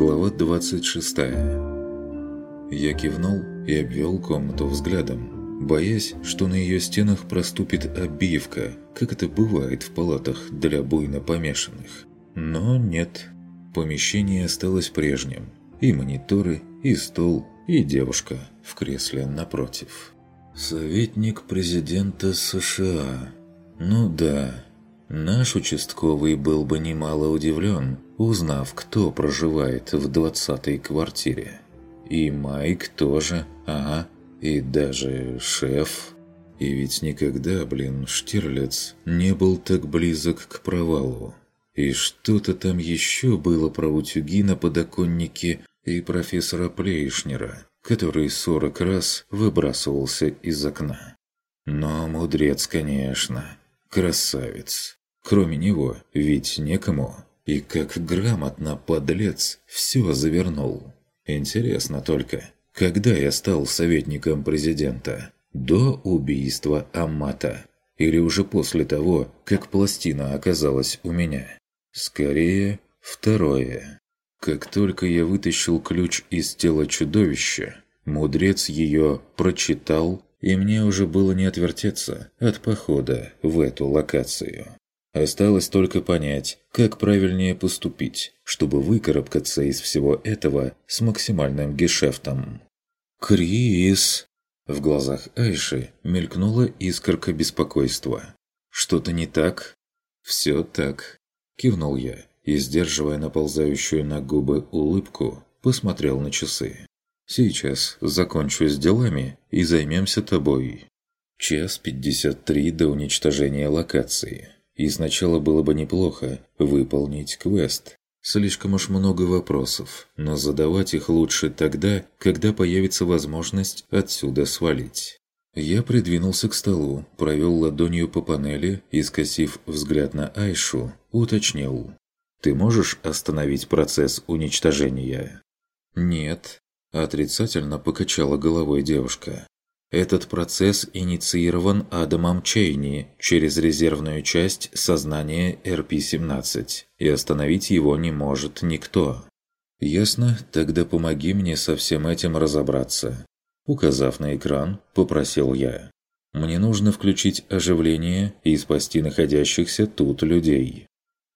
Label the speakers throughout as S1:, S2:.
S1: Глава 26 Я кивнул и обвел комнату взглядом, боясь, что на ее стенах проступит обивка, как это бывает в палатах для буйно помешанных. Но нет, помещение осталось прежним. И мониторы, и стол, и девушка в кресле напротив. Советник президента США. Ну да, наш участковый был бы немало удивлен, узнав, кто проживает в двадцатой квартире. И Майк тоже, ага, и даже шеф. И ведь никогда, блин, Штирлиц не был так близок к провалу. И что-то там еще было про утюги на подоконнике и профессора Плейшнера, который сорок раз выбрасывался из окна. Но мудрец, конечно, красавец. Кроме него ведь некому. И как грамотно подлец все завернул. Интересно только, когда я стал советником президента? До убийства Амата? Или уже после того, как пластина оказалась у меня? Скорее, второе. Как только я вытащил ключ из тела чудовища, мудрец ее прочитал, и мне уже было не отвертеться от похода в эту локацию. Осталось только понять, как правильнее поступить, чтобы выкарабкаться из всего этого с максимальным гешефтом. «Крис!» В глазах Айши мелькнула искорка беспокойства. «Что-то не так?» «Все так», – кивнул я и, сдерживая наползающую на губы улыбку, посмотрел на часы. «Сейчас закончу с делами и займемся тобой». Час пятьдесят три до уничтожения локации. И сначала было бы неплохо выполнить квест. Слишком уж много вопросов, но задавать их лучше тогда, когда появится возможность отсюда свалить. Я придвинулся к столу, провел ладонью по панели и, скосив взгляд на Айшу, уточнил. Ты можешь остановить процесс уничтожения?» «Нет», – отрицательно покачала головой девушка. «Этот процесс инициирован Адамом Чейни через резервную часть сознания РП-17, и остановить его не может никто». «Ясно, тогда помоги мне со всем этим разобраться». Указав на экран, попросил я. «Мне нужно включить оживление и спасти находящихся тут людей».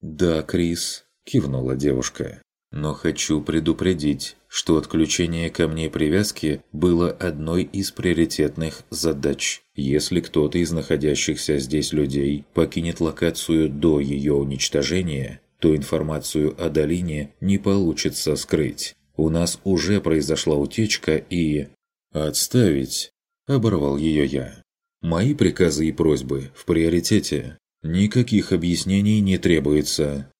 S1: «Да, Крис», – кивнула девушка. «Но хочу предупредить, что отключение камней привязки было одной из приоритетных задач. Если кто-то из находящихся здесь людей покинет локацию до ее уничтожения, то информацию о долине не получится скрыть. У нас уже произошла утечка и...» «Отставить!» – оборвал ее я. «Мои приказы и просьбы в приоритете. Никаких объяснений не требуется.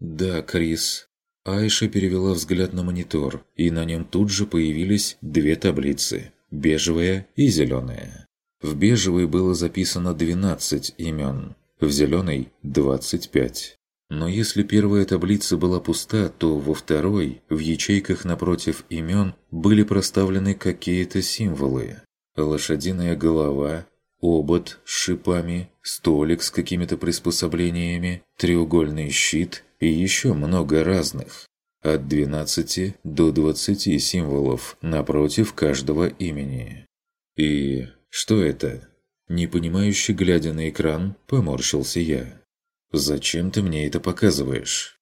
S1: Да, Крис. Айша перевела взгляд на монитор, и на нем тут же появились две таблицы – бежевая и зеленая. В бежевой было записано 12 имен, в зеленой – 25. Но если первая таблица была пуста, то во второй, в ячейках напротив имен, были проставлены какие-то символы. Лошадиная голова, обод с шипами, столик с какими-то приспособлениями, треугольный щит и еще много разных. От 12 до 20 символов напротив каждого имени. И что это? Непонимающе глядя на экран, поморщился я. «Зачем ты мне это показываешь?»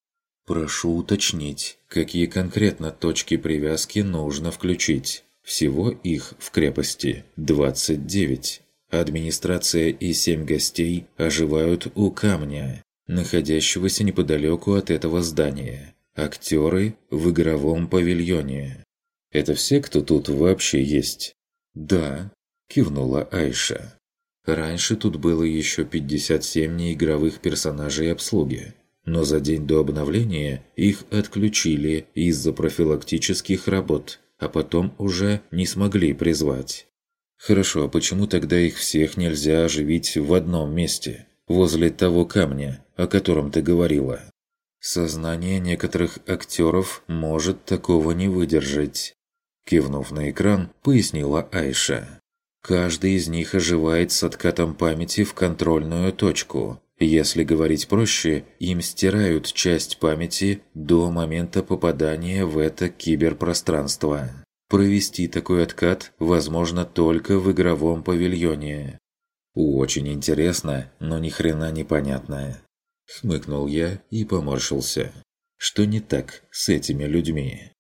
S1: «Прошу уточнить, какие конкретно точки привязки нужно включить. Всего их в крепости 29. Администрация и семь гостей оживают у камня, находящегося неподалеку от этого здания. Актеры в игровом павильоне. Это все, кто тут вообще есть? Да, кивнула Айша. Раньше тут было еще 57 неигровых персонажей обслуги, но за день до обновления их отключили из-за профилактических работ, а потом уже не смогли призвать. Хорошо, а почему тогда их всех нельзя оживить в одном месте, возле того камня, о котором ты говорила? Сознание некоторых актеров может такого не выдержать. Кивнув на экран, пояснила Айша. Каждый из них оживает с откатом памяти в контрольную точку Если говорить проще, им стирают часть памяти до момента попадания в это киберпространство. Провести такой откат возможно только в игровом павильоне. Очень интересно, но ни хрена непонятно. Хмыкнул я и поморщился. Что не так с этими людьми?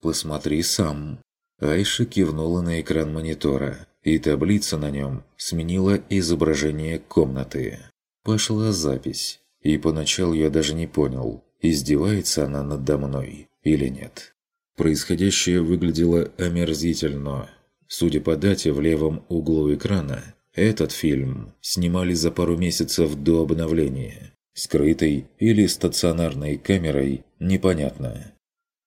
S1: Посмотри сам. Айша кивнула на экран монитора, и таблица на нем сменила изображение комнаты. Пошла запись, и поначалу я даже не понял, издевается она надо мной или нет. Происходящее выглядело омерзительно. Судя по дате в левом углу экрана, этот фильм снимали за пару месяцев до обновления. Скрытой или стационарной камерой – непонятно.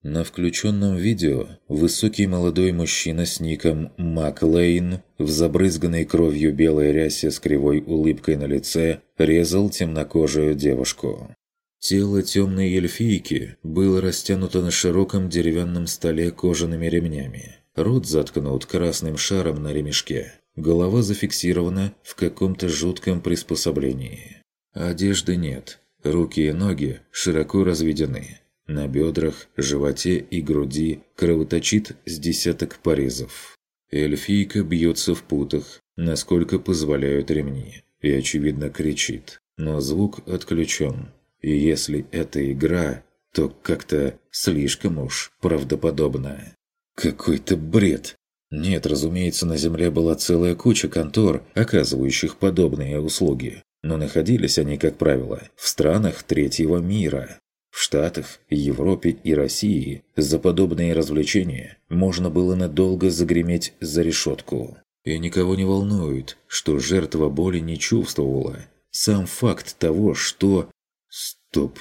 S1: На включенном видео высокий молодой мужчина с ником Мак Лейн в забрызганной кровью белой рясе с кривой улыбкой на лице резал темнокожую девушку. Тело темной эльфийки было растянуто на широком деревянном столе кожаными ремнями. Рот заткнут красным шаром на ремешке. Голова зафиксирована в каком-то жутком приспособлении. Одежды нет. Руки и ноги широко разведены. На бедрах, животе и груди кровоточит с десяток порезов. Эльфийка бьется в путах, насколько позволяют ремни, и, очевидно, кричит. Но звук отключен. И если это игра, то как-то слишком уж правдоподобно. Какой-то бред. Нет, разумеется, на Земле была целая куча контор, оказывающих подобные услуги. Но находились они, как правило, в странах третьего мира. В Штатах, Европе и России за подобные развлечения можно было надолго загреметь за решетку. И никого не волнует, что жертва боли не чувствовала. Сам факт того, что... Стоп.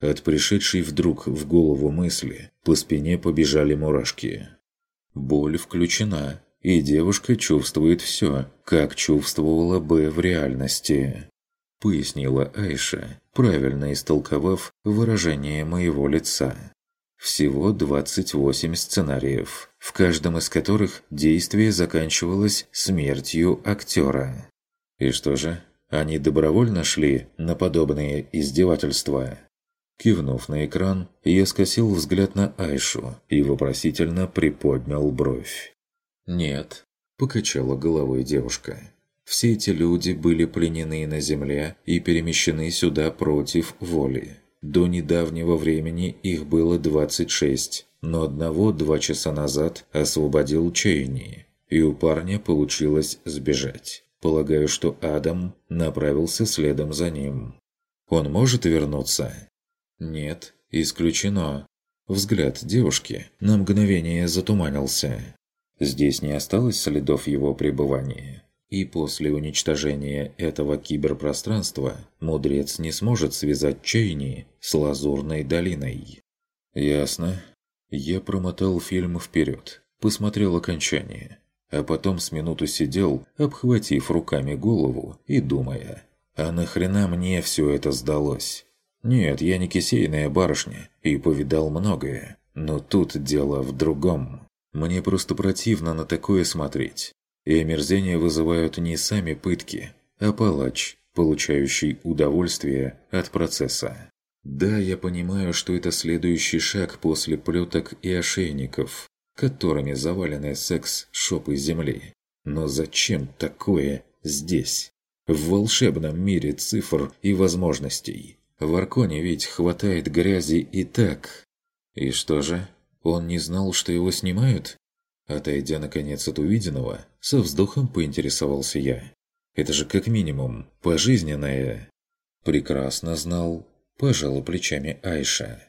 S1: От пришедшей вдруг в голову мысли по спине побежали мурашки. Боль включена, и девушка чувствует все, как чувствовала бы в реальности пояснила Айша, правильно истолковав выражение моего лица. Всего 28 сценариев, в каждом из которых действие заканчивалось смертью актера. И что же, они добровольно шли на подобные издевательства? Кивнув на экран, я скосил взгляд на Айшу и вопросительно приподнял бровь. «Нет», – покачала головой девушка. Все эти люди были пленены на земле и перемещены сюда против воли. До недавнего времени их было 26, но одного два часа назад освободил Чейни, и у парня получилось сбежать. Полагаю, что Адам направился следом за ним. Он может вернуться? Нет, исключено. Взгляд девушки на мгновение затуманился. Здесь не осталось следов его пребывания. И после уничтожения этого киберпространства мудрец не сможет связать Чейни с Лазурной долиной. Ясно. Я промотал фильм вперед, посмотрел окончание, а потом с минуту сидел, обхватив руками голову и думая, а нахрена мне все это сдалось? Нет, я не кисейная барышня и повидал многое, но тут дело в другом. Мне просто противно на такое смотреть и омерзение вызывают не сами пытки, а палач, получающий удовольствие от процесса. Да, я понимаю, что это следующий шаг после плеток и ошейников, которыми завалены секс-шопы Земли. Но зачем такое здесь? В волшебном мире цифр и возможностей. В Арконе ведь хватает грязи и так. И что же? Он не знал, что его снимают? Отойдя наконец от увиденного, со вздохом поинтересовался я. «Это же как минимум пожизненное». «Прекрасно знал», – пожала плечами Айша.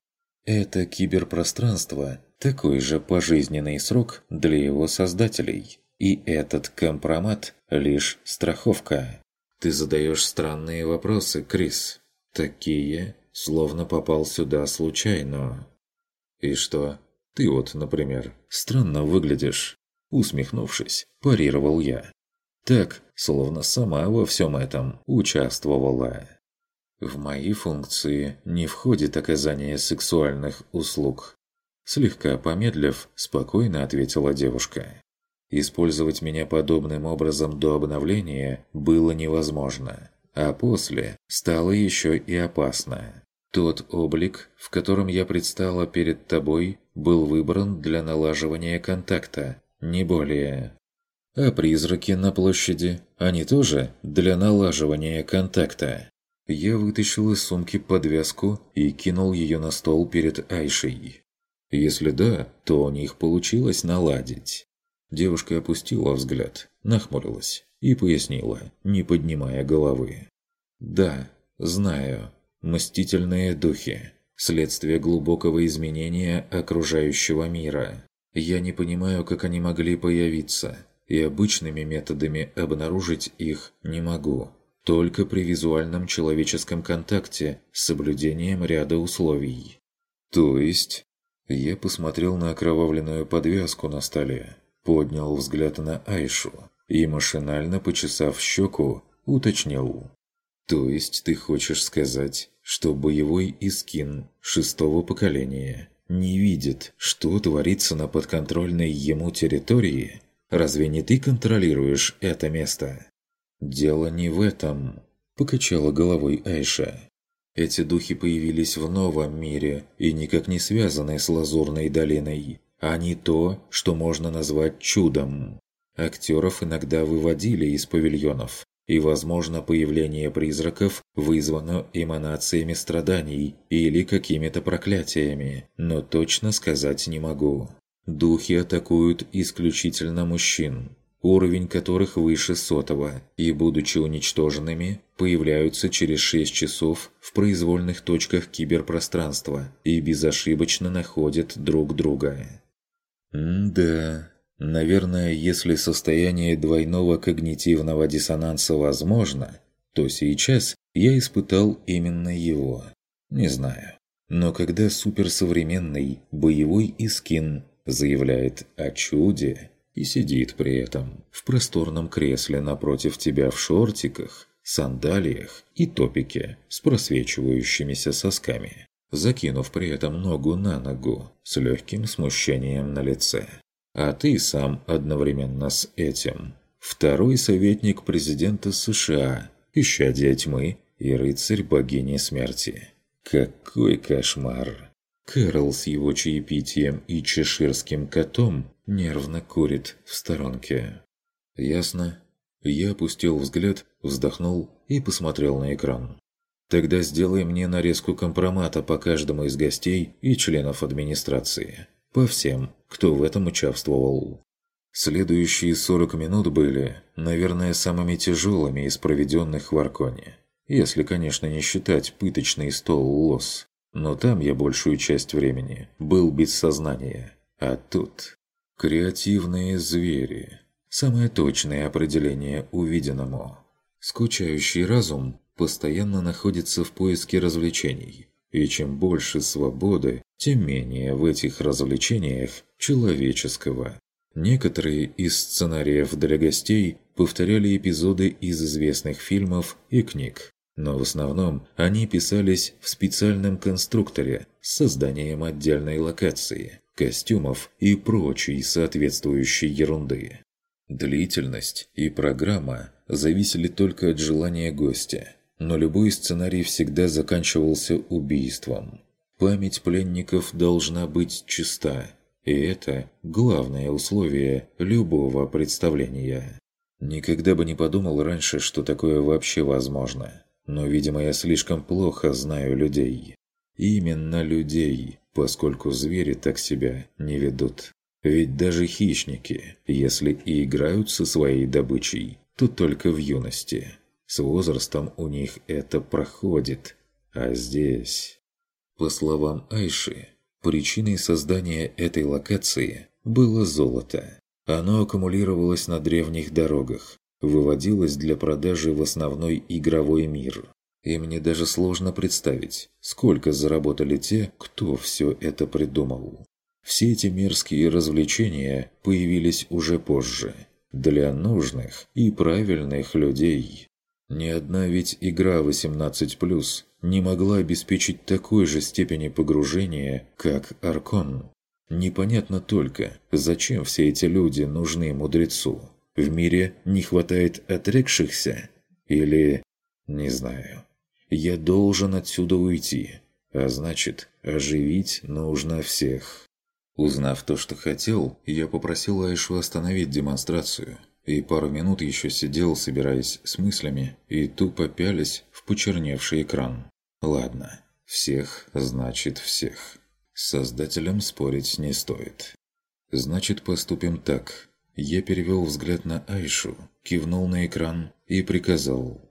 S1: «Это киберпространство – такой же пожизненный срок для его создателей. И этот компромат – лишь страховка». «Ты задаешь странные вопросы, Крис. Такие, словно попал сюда случайно». «И что, ты вот, например, странно выглядишь». Усмехнувшись, парировал я. Так, словно сама во всем этом участвовала. В мои функции не входит оказание сексуальных услуг. Слегка помедлив, спокойно ответила девушка. Использовать меня подобным образом до обновления было невозможно. А после стало еще и опасно. Тот облик, в котором я предстала перед тобой, был выбран для налаживания контакта, не более. А призраки на площади, они тоже для налаживания контакта. Я вытащил из сумки подвязку и кинул ее на стол перед Айшей. Если да, то у них получилось наладить. Девушка опустила взгляд, нахмурилась и пояснила, не поднимая головы. «Да, знаю. Мстительные духи. Следствие глубокого изменения окружающего мира. Я не понимаю, как они могли появиться, и обычными методами обнаружить их не могу. Только при визуальном человеческом контакте с соблюдением ряда условий. То есть... Я посмотрел на окровавленную подвязку на столе, поднял взгляд на Айшу и, машинально почесав щеку, уточнил. То есть ты хочешь сказать, что боевой искин шестого поколения не видит, что творится на подконтрольной ему территории? Разве не ты контролируешь это место? Дело не в этом, покачала головой Айша. Эти духи появились в новом мире и никак не связаны с Лазурной долиной. Они то, что можно назвать чудом. Актеров иногда выводили из павильонов, и, возможно, появление призраков вызвано эманациями страданий или какими-то проклятиями, но точно сказать не могу. Духи атакуют исключительно мужчин, уровень которых выше сотого, и, будучи уничтоженными, появляются через 6 часов в произвольных точках киберпространства и безошибочно находят друг друга. М-да... Наверное, если состояние двойного когнитивного диссонанса возможно, то сейчас я испытал именно его. Не знаю. Но когда суперсовременный боевой искин заявляет о чуде и сидит при этом в просторном кресле напротив тебя в шортиках, сандалиях и топике с просвечивающимися сосками, закинув при этом ногу на ногу с легким смущением на лице а ты сам одновременно с этим. Второй советник президента США, исчадие тьмы и рыцарь богини смерти. Какой кошмар! Кэрол с его чаепитием и чеширским котом нервно курит в сторонке. Ясно. Я опустил взгляд, вздохнул и посмотрел на экран. Тогда сделай мне нарезку компромата по каждому из гостей и членов администрации. По всем, кто в этом участвовал. Следующие 40 минут были, наверное, самыми тяжелыми из проведенных в Арконе. Если, конечно, не считать пыточный стол лос. Но там я большую часть времени был без сознания. А тут... Креативные звери. Самое точное определение увиденному. Скучающий разум постоянно находится в поиске развлечений. И чем больше свободы, тем менее в этих развлечениях человеческого. Некоторые из сценариев для гостей повторяли эпизоды из известных фильмов и книг, но в основном они писались в специальном конструкторе с созданием отдельной локации, костюмов и прочей соответствующей ерунды. Длительность и программа зависели только от желания гостя, но любой сценарий всегда заканчивался убийством. Память пленников должна быть чиста, и это главное условие любого представления. Никогда бы не подумал раньше, что такое вообще возможно. Но, видимо, я слишком плохо знаю людей. Именно людей, поскольку звери так себя не ведут. Ведь даже хищники, если и играют со своей добычей, то только в юности. С возрастом у них это проходит. А здесь... По словам Айши, причиной создания этой локации было золото. Оно аккумулировалось на древних дорогах, выводилось для продажи в основной игровой мир. И мне даже сложно представить, сколько заработали те, кто все это придумал. Все эти мерзкие развлечения появились уже позже, для нужных и правильных людей. Ни одна ведь игра 18+, не могла обеспечить такой же степени погружения, как Аркон. Непонятно только, зачем все эти люди нужны мудрецу. В мире не хватает отрекшихся? Или... Не знаю. Я должен отсюда уйти. А значит, оживить нужно всех. Узнав то, что хотел, я попросил Айшу остановить демонстрацию. И пару минут еще сидел, собираясь с мыслями, и тупо пялись в почерневший экран. Ладно, всех значит всех. С создателем спорить не стоит. Значит, поступим так. Я перевел взгляд на Айшу, кивнул на экран и приказал.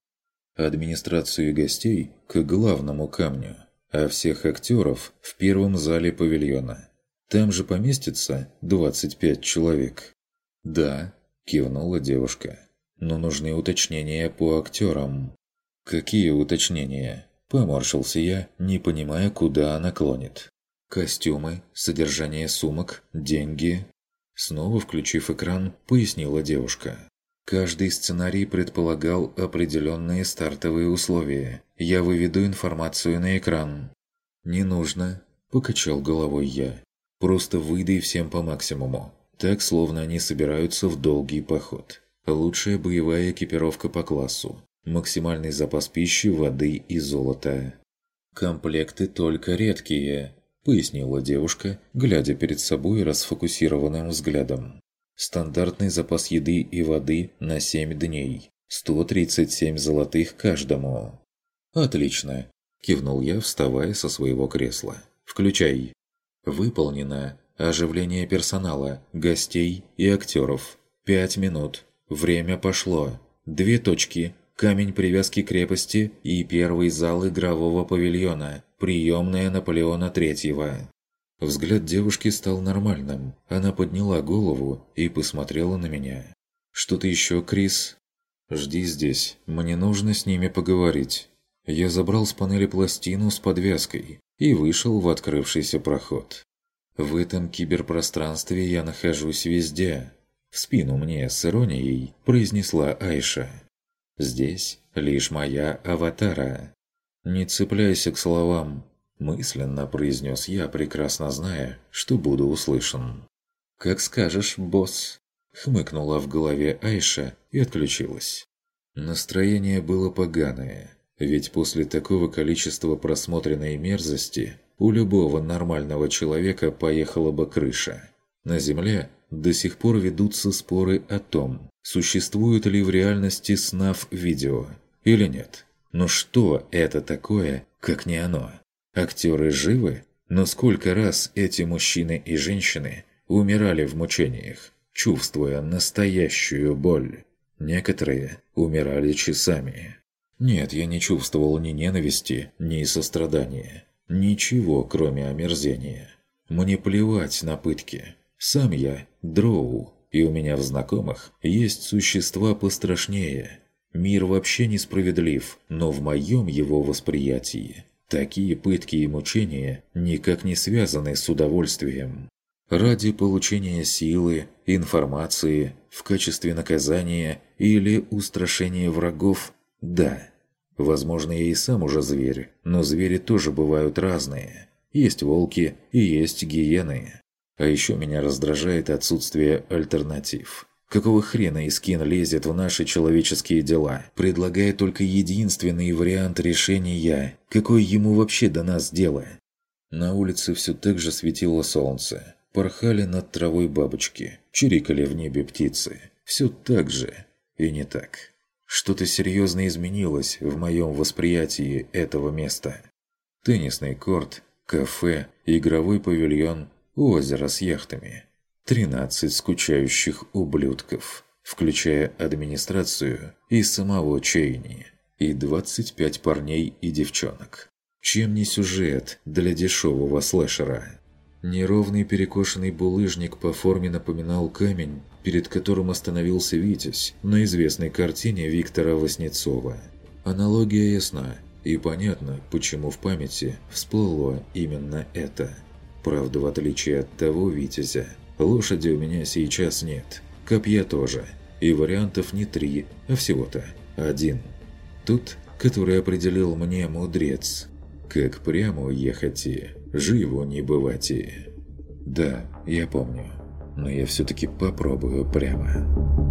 S1: Администрацию гостей к главному камню, а всех актеров в первом зале павильона. Там же поместится 25 человек. «Да», – кивнула девушка. «Но нужны уточнения по актерам». «Какие уточнения?» – поморщился я, не понимая, куда она клонит. «Костюмы, содержание сумок, деньги...» Снова включив экран, пояснила девушка. Каждый сценарий предполагал определенные стартовые условия. Я выведу информацию на экран. «Не нужно», – покачал головой я. «Просто выдай всем по максимуму. Так, словно они собираются в долгий поход. Лучшая боевая экипировка по классу. Максимальный запас пищи, воды и золота. Комплекты только редкие, пояснила девушка, глядя перед собой расфокусированным взглядом. Стандартный запас еды и воды на 7 дней. 137 золотых каждому. «Отлично!» – кивнул я, вставая со своего кресла. «Включай!» «Выполнено. Оживление персонала, гостей и актеров. Пять минут. Время пошло. Две точки камень привязки крепости и первый зал игрового павильона, приемная Наполеона Третьего. Взгляд девушки стал нормальным. Она подняла голову и посмотрела на меня. «Что-то еще, Крис?» «Жди здесь. Мне нужно с ними поговорить». Я забрал с панели пластину с подвязкой и вышел в открывшийся проход. В этом киберпространстве я нахожусь везде. В спину мне с иронией произнесла Айша. Здесь лишь моя аватара. Не цепляйся к словам, мысленно произнес я, прекрасно зная, что буду услышан. «Как скажешь, босс», — хмыкнула в голове Айша и отключилась. Настроение было поганое, ведь после такого количества просмотренной мерзости у любого нормального человека поехала бы крыша. На Земле до сих пор ведутся споры о том, существует ли в реальности СНАФ-видео или нет. Но что это такое, как не оно? Актеры живы? Но сколько раз эти мужчины и женщины умирали в мучениях, чувствуя настоящую боль? Некоторые умирали часами. Нет, я не чувствовал ни ненависти, ни сострадания. Ничего, кроме омерзения. Мне плевать на пытки. Сам я – дроу, и у меня в знакомых есть существа пострашнее. Мир вообще несправедлив, но в моем его восприятии такие пытки и мучения никак не связаны с удовольствием. Ради получения силы, информации, в качестве наказания или устрашения врагов – да. Возможно, я и сам уже зверь, но звери тоже бывают разные. Есть волки и есть гиены. А еще меня раздражает отсутствие альтернатив. Какого хрена Искин лезет в наши человеческие дела, предлагая только единственный вариант решения? Какое ему вообще до нас дело? На улице все так же светило солнце. Порхали над травой бабочки, чирикали в небе птицы. Все так же и не так. Что-то серьезно изменилось в моем восприятии этого места. Теннисный корт, кафе, игровой павильон озеро с яхтами, 13 скучающих ублюдков, включая администрацию и самого Чейни, и 25 парней и девчонок. Чем не сюжет для дешевого слэшера? Неровный перекошенный булыжник по форме напоминал камень, перед которым остановился Витязь на известной картине Виктора Васнецова. Аналогия ясна, и понятно, почему в памяти всплыло именно это – Правда, в отличие от того Витязя, лошади у меня сейчас нет. Копья тоже. И вариантов не три, а всего-то один. Тот, который определил мне мудрец. Как прямо уехать и живо не бывать и... Да, я помню. Но я все-таки попробую прямо.